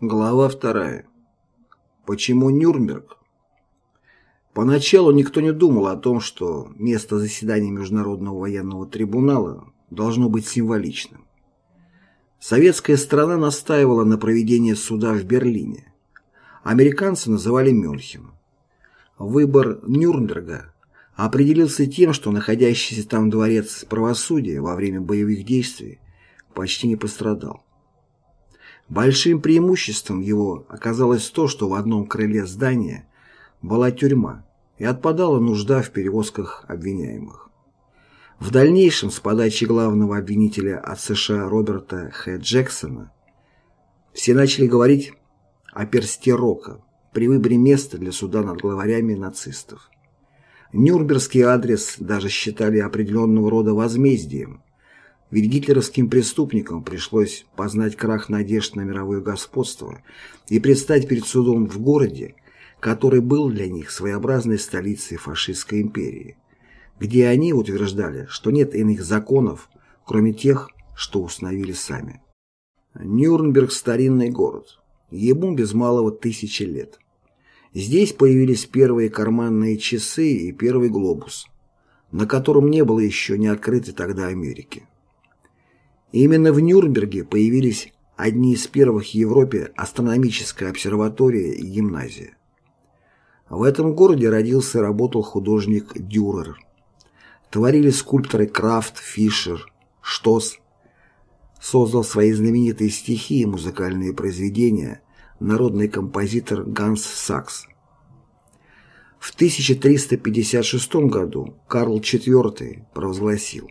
Глава вторая. Почему Нюрнберг? Поначалу никто не думал о том, что место заседания Международного военного трибунала должно быть символичным. Советская страна настаивала на проведении суда в Берлине. Американцы называли Мюнхен. Выбор Нюрнберга определился тем, что находящийся там дворец правосудия во время боевых действий почти не пострадал. Большим преимуществом его оказалось то, что в одном крыле здания была тюрьма и отпадала нужда в перевозках обвиняемых. В дальнейшем, с подачи главного обвинителя от США Роберта Х. Джексона, все начали говорить о персте Рока при выборе места для суда над главарями нацистов. Нюрнбергский адрес даже считали определенного рода возмездием, ведь гитлеровским преступникам пришлось познать крах надежд на мировое господство и предстать перед судом в городе, который был для них своеобразной столицей фашистской империи, где они утверждали, что нет иных законов, кроме тех, что установили сами. Нюрнберг – старинный город. Ему без малого тысячи лет. Здесь появились первые карманные часы и первый глобус, на котором не было еще не открытой тогда Америки. Именно в Нюрнберге появились одни из первых в Европе астрономическая обсерватория и гимназия. В этом городе родился и работал художник Дюрер. Творили скульпторы Крафт, Фишер, Штос. Создал свои знаменитые стихи и музыкальные произведения народный композитор Ганс Сакс. В 1356 году Карл IV провозгласил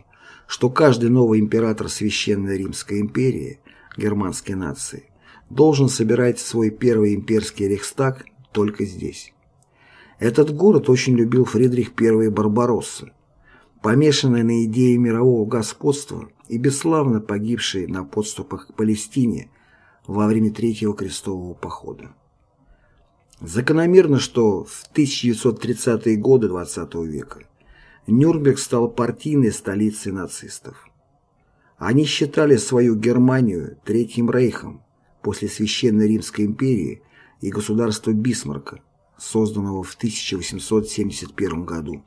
что каждый новый император Священной Римской империи, германской нации, должен собирать свой первый имперский рейхстаг только здесь. Этот город очень любил Фридрих I Барбаросса, помешанный на идее мирового господства и бесславно погибший на подступах к Палестине во время Третьего крестового похода. Закономерно, что в 1930-е годы XX века Нюрнберг стал партийной столицей нацистов. Они считали свою Германию Третьим Рейхом после Священной Римской империи и государства Бисмарка, созданного в 1871 году.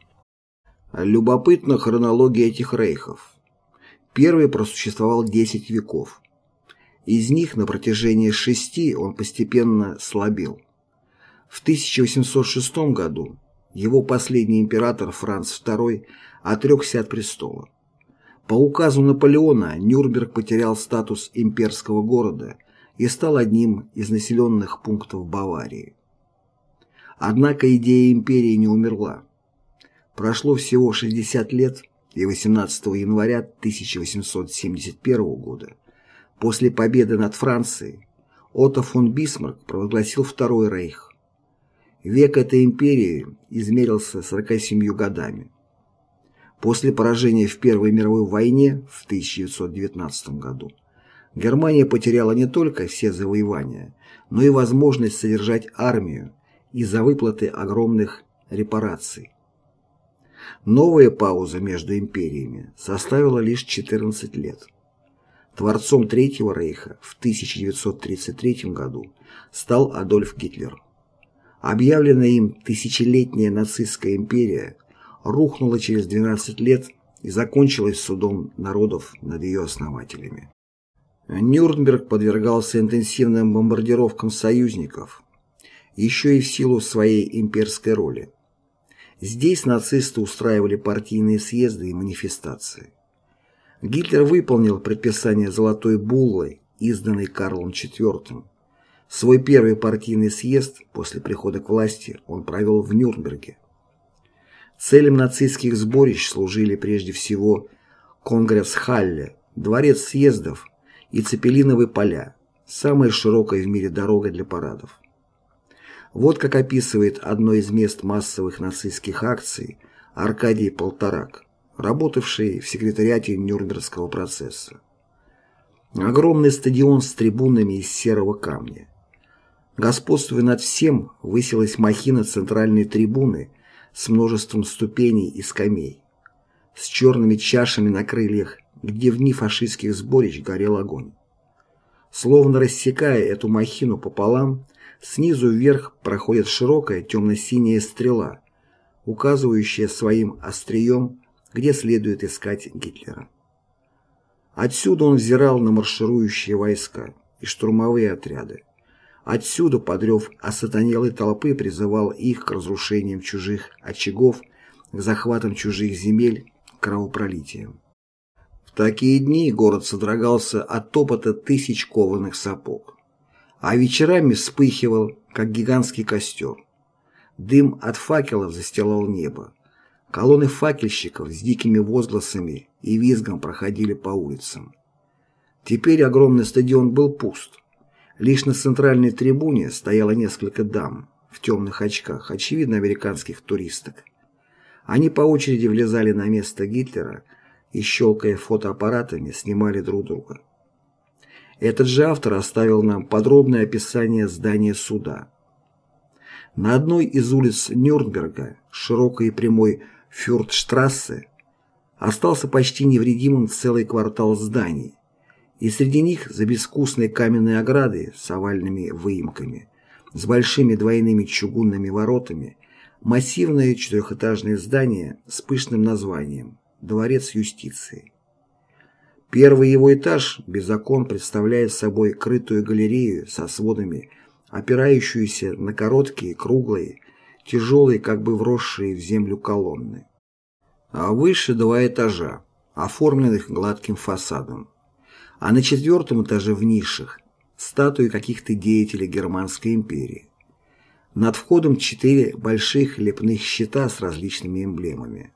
Любопытна хронология этих рейхов. Первый просуществовал 10 веков. Из них на протяжении шести он постепенно слабел. В 1806 году его последний император Франц II отрекся от престола. По указу Наполеона Нюрнберг потерял статус имперского города и стал одним из населенных пунктов Баварии. Однако идея империи не умерла. Прошло всего 60 лет, и 18 января 1871 года, после победы над Францией, Отто фон Бисмарк провозгласил Второй Рейх. Век этой империи измерился 47 годами. После поражения в Первой мировой войне в 1919 году Германия потеряла не только все завоевания, но и возможность содержать армию из-за выплаты огромных репараций. Новая пауза между империями составила лишь 14 лет. Творцом Третьего Рейха в 1933 году стал Адольф Гитлер. Объявленная им тысячелетняя нацистская империя рухнула через 12 лет и закончилась судом народов над ее основателями. Нюрнберг подвергался интенсивным бомбардировкам союзников, еще и в силу своей имперской роли. Здесь нацисты устраивали партийные съезды и манифестации. Гитлер выполнил предписание Золотой Буллы, изданной Карлом IV, Свой первый партийный съезд после прихода к власти он провел в Нюрнберге. Целям нацистских сборищ служили прежде всего Конгресс-Халле, Дворец съездов и Цепелиновые поля, самая широкая в мире дорога для парадов. Вот как описывает одно из мест массовых нацистских акций Аркадий Полторак, работавший в секретариате Нюрнбергского процесса. Огромный стадион с трибунами из серого камня. Господствуя над всем, высилась махина центральной трибуны с множеством ступеней и скамей, с черными чашами на крыльях, где в дни фашистских сборищ горел огонь. Словно рассекая эту махину пополам, снизу вверх проходит широкая темно-синяя стрела, указывающая своим острием, где следует искать Гитлера. Отсюда он взирал на марширующие войска и штурмовые отряды. Отсюда подрев осатанелой толпы призывал их к разрушениям чужих очагов, к захватам чужих земель, к кровопролитиям. В такие дни город содрогался от топота тысяч кованых сапог, а вечерами вспыхивал, как гигантский костер. Дым от факелов застилал небо. Колонны факельщиков с дикими возгласами и визгом проходили по улицам. Теперь огромный стадион был пуст. Лишь на центральной трибуне стояло несколько дам в темных очках, очевидно, американских туристок. Они по очереди влезали на место Гитлера и, щелкая фотоаппаратами, снимали друг друга. Этот же автор оставил нам подробное описание здания суда. На одной из улиц Нюрнберга, широкой и прямой Фюртштрассе, остался почти невредимым целый квартал зданий, и среди них за безвкусной каменной оградой с овальными выемками, с большими двойными чугунными воротами, массивное четырехэтажное здание с пышным названием «Дворец юстиции». Первый его этаж, без окон, представляет собой крытую галерею со сводами, опирающуюся на короткие, круглые, тяжелые, как бы вросшие в землю колонны. А выше два этажа, оформленных гладким фасадом. А на четвертом этаже в нишах статуи каких-то деятелей Германской империи. Над входом четыре больших лепных щита с различными эмблемами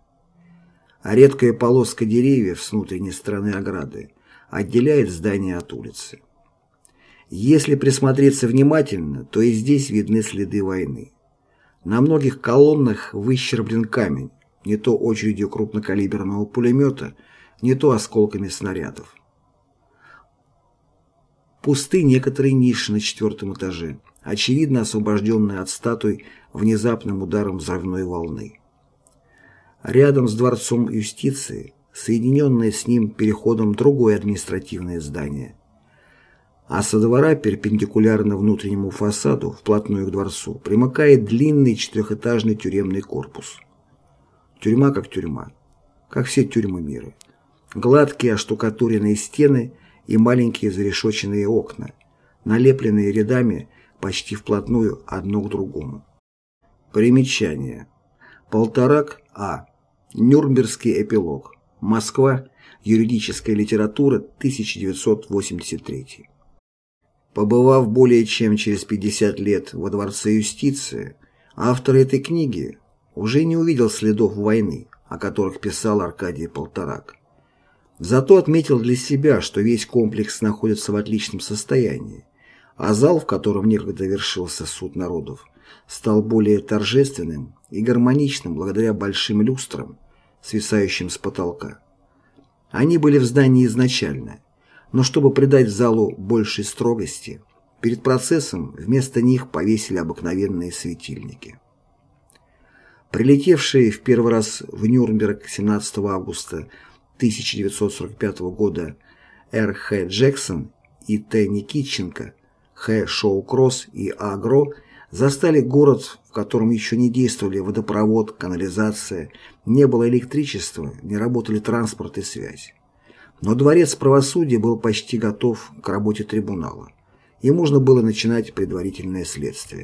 а редкая полоска деревьев с внутренней стороны ограды отделяет здание от улицы. Если присмотреться внимательно, то и здесь видны следы войны. На многих колоннах выщерблен камень, не то очередью крупнокалиберного пулемета, не то осколками снарядов. Пусты некоторые ниши на четвертом этаже, очевидно освобожденные от статуй внезапным ударом взрывной волны. Рядом с Дворцом юстиции, соединенное с ним переходом другое административное здание. А со двора, перпендикулярно внутреннему фасаду, вплотную к дворцу, примыкает длинный четырехэтажный тюремный корпус. Тюрьма как тюрьма, как все тюрьмы мира. Гладкие оштукатуренные стены и маленькие зарешоченные окна, налепленные рядами почти вплотную одно к другому. Примечание. Полторак А. Нюрнбергский эпилог. Москва. Юридическая литература. 1983. Побывав более чем через 50 лет во Дворце юстиции, автор этой книги уже не увидел следов войны, о которых писал Аркадий Полторак. Зато отметил для себя, что весь комплекс находится в отличном состоянии, а зал, в котором некогда вершился суд народов, стал более торжественным и гармоничным благодаря большим люстрам, свисающим с потолка. Они были в здании изначально, но чтобы придать залу большей строгости, перед процессом вместо них повесили обыкновенные светильники. Прилетевшие в первый раз в Нюрнберг 17 августа 1945 года Р. Х. Джексон и Т. Никитченко, Х. Шоу-Кросс и А. Гро застали город, в котором еще не действовали водопровод, канализация, не было электричества, не работали транспорт и связь. Но дворец правосудия был почти готов к работе трибунала, и можно было начинать предварительное следствие.